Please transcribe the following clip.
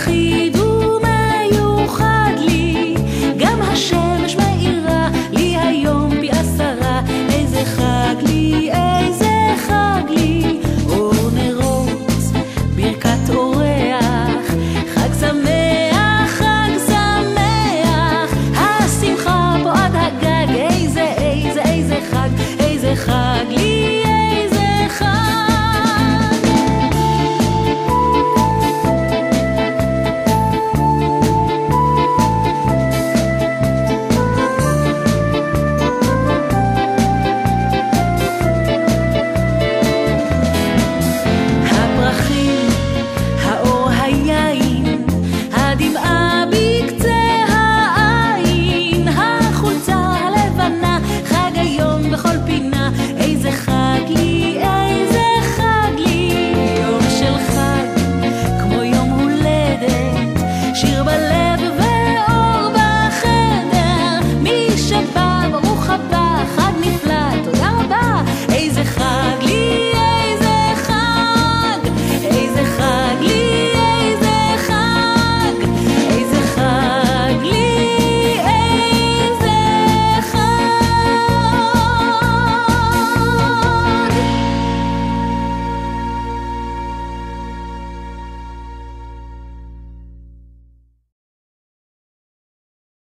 הכי